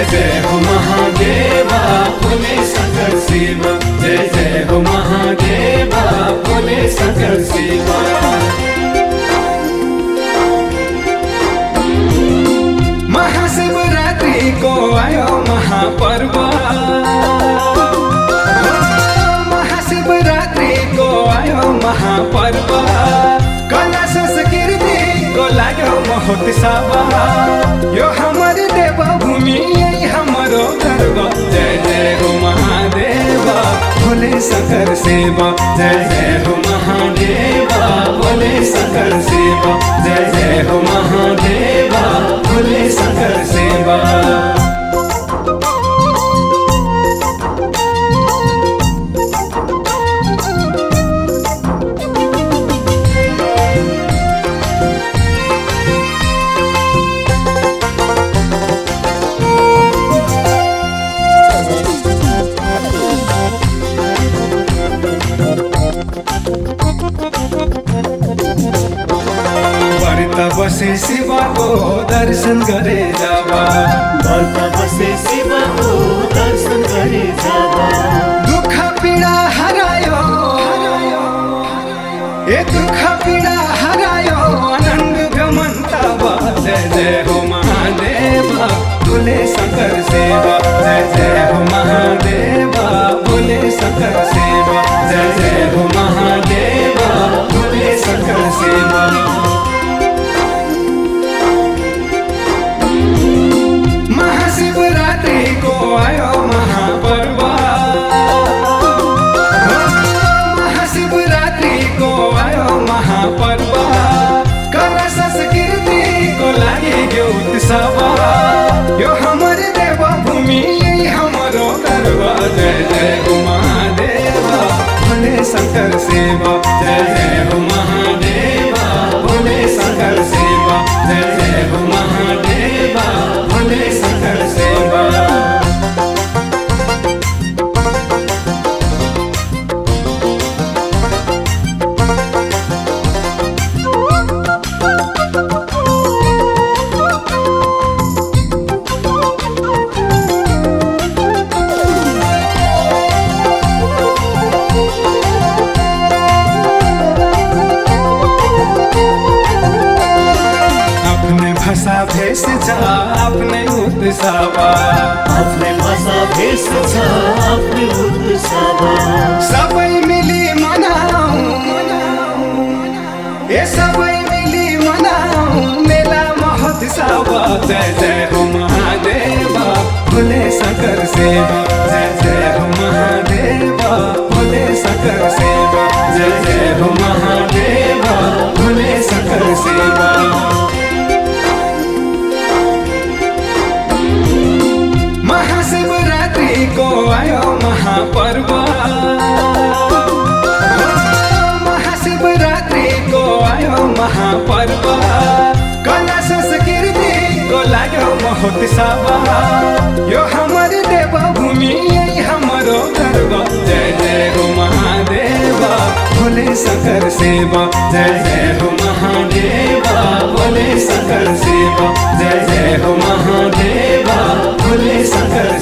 जय जय हो महादेवा पुणे सकल सेवा जय जय हो महादेवा भोले सकल सेवा महाशिवरात्रि को आयो महापर्व। महाशिवरात्रि को आयो महापर्व। कला संस्कृति को लाग्यो महोत्सव। गर्व जय महादेवा भोले सेवा। जय जय हो महादेवा बोले सकर सेवा। व्रत शिवा को दर्शन करे जावा। से बसे शिवको दर्शन करे जावा। दुख पीडा हरायो। ए दुख पीडा हरायो। आनंद गमन तावा जय जय हो महादेवा तुले शंकर सेवा। जय भाषा भेष जा अपने उत्सवा आफ्नै भाषा भेष छ आफ्नै उत्सव सबै मिली मनाऊ। ए सबै मिली मनाऊ। मेला महोत्सव जय जय हो महादेवा। भोले शंकर सेवा। जय जय हो महादेवा। भोले शंकर सेवा। जय जय हो महादेवा। महापर्व महाशिवरात्रि को आयो महापर्व। कला संस्कृति को लाग्यो महोत्सव यो हमर देवभूमि हमरो गर्व। जय जय हो महादेवा भोले शंकर सेवा जय जय हो महादेवा भोले शंकर सेवा जय जय हो महादेवा भोले शंकर